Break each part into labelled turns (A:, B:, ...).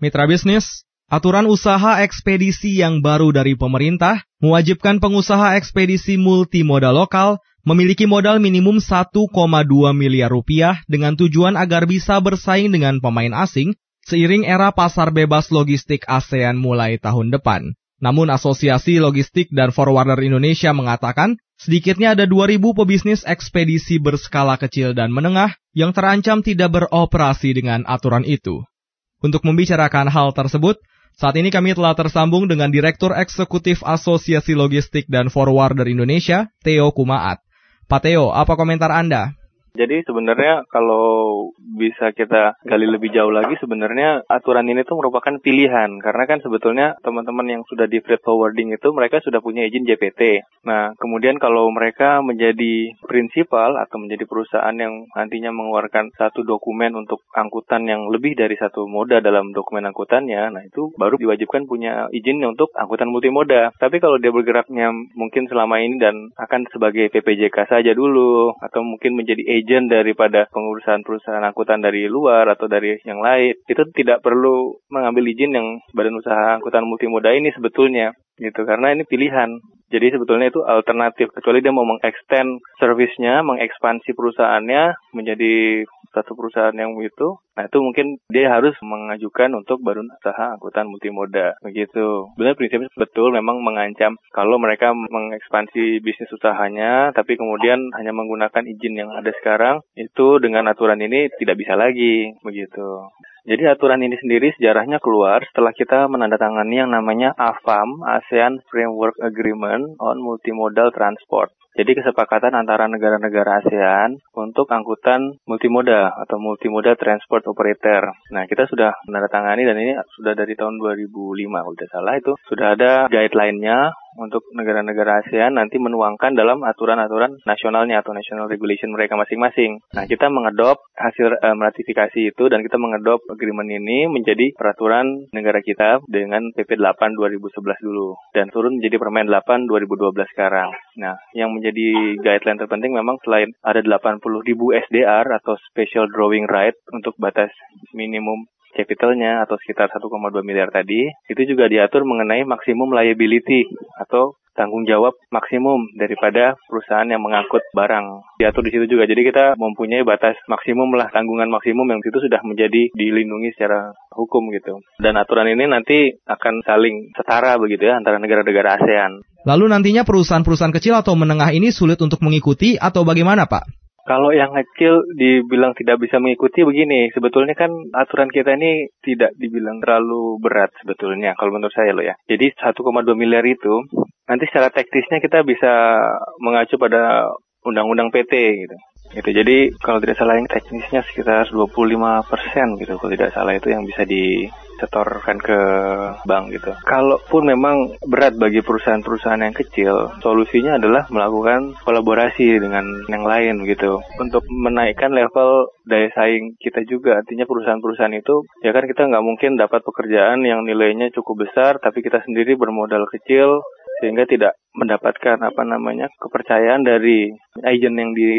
A: Mitra bisnis, aturan usaha ekspedisi yang baru dari pemerintah mewajibkan pengusaha ekspedisi multimodal lokal memiliki modal minimum 1,2 miliar rupiah dengan tujuan agar bisa bersaing dengan pemain asing seiring era pasar bebas logistik ASEAN mulai tahun depan. Namun Asosiasi Logistik dan Forwarder Indonesia mengatakan sedikitnya ada 2.000 pebisnis ekspedisi berskala kecil dan menengah yang terancam tidak beroperasi dengan aturan itu. Untuk membicarakan hal tersebut, saat ini kami telah tersambung dengan Direktur Eksekutif Asosiasi Logistik dan Forwarder Indonesia, Theo Kumaat. Pak Theo, apa komentar Anda?
B: Jadi sebenarnya kalau bisa kita gali lebih jauh lagi sebenarnya aturan ini tuh merupakan pilihan karena kan sebetulnya teman-teman yang sudah di freight forwarding itu mereka sudah punya izin JPT. Nah, kemudian kalau mereka menjadi prinsipal atau menjadi perusahaan yang nantinya mengeluarkan satu dokumen untuk angkutan yang lebih dari satu moda dalam dokumen angkutannya, nah itu baru diwajibkan punya izin untuk angkutan multimoda. Tapi kalau dia bergeraknya mungkin selama ini dan akan sebagai PPJK saja dulu atau mungkin menjadi agent daripada pengurusan perusahaan angkutan dari luar atau dari yang lain, itu tidak perlu mengambil izin yang badan usaha angkutan multimoda ini sebetulnya gitu. Karena ini pilihan. Jadi sebetulnya itu alternatif. Kecuali dia mau mengextend servisnya, mengekspansi perusahaannya menjadi satu perusahaan yang itu. Nah itu mungkin dia harus mengajukan untuk baru usaha angkutan multimoda begitu. Benar prinsipnya betul memang mengancam kalau mereka mengekspansi bisnis usahanya tapi kemudian hanya menggunakan izin yang ada sekarang itu dengan aturan ini tidak bisa lagi begitu. Jadi aturan ini sendiri sejarahnya keluar setelah kita menandatangani yang namanya AFAM, ASEAN Framework Agreement on Multimodal Transport. Jadi kesepakatan antara negara-negara ASEAN untuk angkutan multimoda atau multimoda transport operator. Nah, kita sudah menandatangani dan ini sudah dari tahun 2005 kalau tidak salah itu sudah ada guideline-nya untuk negara-negara ASEAN nanti menuangkan dalam aturan-aturan nasionalnya atau national regulation mereka masing-masing. Nah, kita mengedop hasil uh, meratifikasi itu dan kita mengedop agreement ini menjadi peraturan negara kita dengan PP 8 2011 dulu dan turun menjadi Permen 8 2012 sekarang. Nah, yang menjadi guideline terpenting memang selain ada 80 ribu SDR atau Special Drawing Right untuk batas minimum capitalnya atau sekitar 1,2 miliar tadi, itu juga diatur mengenai maksimum liability atau tanggung jawab maksimum daripada perusahaan yang mengangkut barang. Diatur di situ juga. Jadi kita mempunyai batas maksimum lah, tanggungan maksimum yang itu sudah menjadi dilindungi secara hukum gitu. Dan aturan ini nanti akan saling setara begitu ya antara negara-negara ASEAN.
A: Lalu nantinya perusahaan-perusahaan kecil atau menengah ini sulit untuk mengikuti atau bagaimana Pak?
B: Kalau yang kecil dibilang tidak bisa mengikuti begini, sebetulnya kan aturan kita ini tidak dibilang terlalu berat sebetulnya kalau menurut saya loh ya. Jadi 1,2 miliar itu nanti secara teknisnya kita bisa mengacu pada undang-undang PT gitu. Gitu. Jadi kalau tidak salah yang teknisnya sekitar 25% gitu kalau tidak salah itu yang bisa di setorkan ke bank gitu. Kalaupun memang berat bagi perusahaan-perusahaan yang kecil, solusinya adalah melakukan kolaborasi dengan yang lain gitu untuk menaikkan level daya saing kita juga. Artinya perusahaan-perusahaan itu ya kan kita nggak mungkin dapat pekerjaan yang nilainya cukup besar tapi kita sendiri bermodal kecil sehingga tidak mendapatkan apa namanya kepercayaan dari agent yang di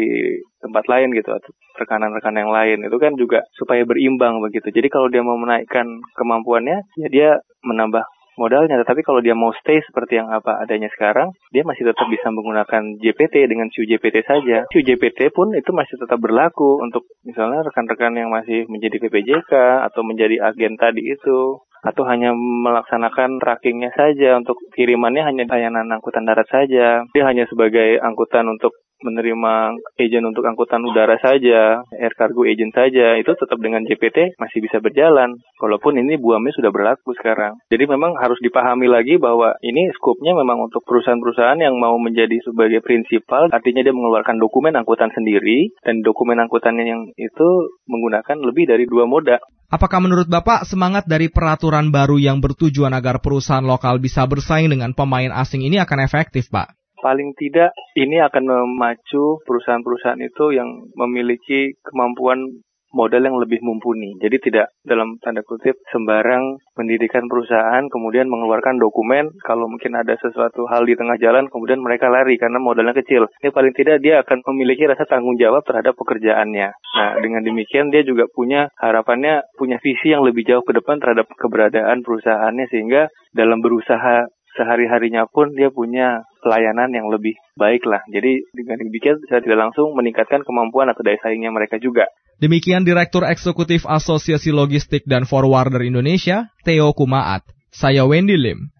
B: tempat lain gitu atau rekanan-rekan yang lain. Itu kan juga supaya berimbang begitu. Jadi kalau dia mau menaikkan kemampuannya ya dia menambah modalnya. Tetapi kalau dia mau stay seperti yang apa adanya sekarang dia masih tetap bisa menggunakan JPT dengan SIU JPT saja. SIU JPT pun itu masih tetap berlaku untuk misalnya rekan-rekan yang masih menjadi PPJK atau menjadi agen tadi itu atau hanya melaksanakan trackingnya saja untuk kirimannya hanya layanan angkutan darat saja. Dia hanya sebagai angkutan untuk menerima agent untuk angkutan udara saja, air cargo agent saja, itu tetap dengan JPT masih bisa berjalan. Walaupun ini buamnya sudah berlaku sekarang. Jadi memang harus dipahami lagi bahwa ini skopnya memang untuk perusahaan-perusahaan yang mau menjadi sebagai prinsipal, artinya dia mengeluarkan dokumen angkutan sendiri, dan dokumen angkutannya yang itu menggunakan lebih dari dua moda.
A: Apakah menurut Bapak semangat dari peraturan baru yang bertujuan agar perusahaan lokal bisa bersaing dengan pemain asing ini akan efektif, Pak?
B: Paling tidak ini akan memacu perusahaan-perusahaan itu yang memiliki kemampuan modal yang lebih mumpuni. Jadi tidak dalam tanda kutip sembarang pendidikan perusahaan kemudian mengeluarkan dokumen kalau mungkin ada sesuatu hal di tengah jalan kemudian mereka lari karena modalnya kecil. Ini paling tidak dia akan memiliki rasa tanggung jawab terhadap pekerjaannya. Nah, dengan demikian dia juga punya harapannya punya visi yang lebih jauh ke depan terhadap keberadaan perusahaannya sehingga dalam berusaha sehari-harinya pun dia punya pelayanan yang lebih baik lah. Jadi dengan demikian saya tidak langsung meningkatkan kemampuan atau daya saingnya mereka juga.
A: Demikian Direktur Eksekutif Asosiasi Logistik dan Forwarder Indonesia, Theo Kumaat. Saya Wendy Lim.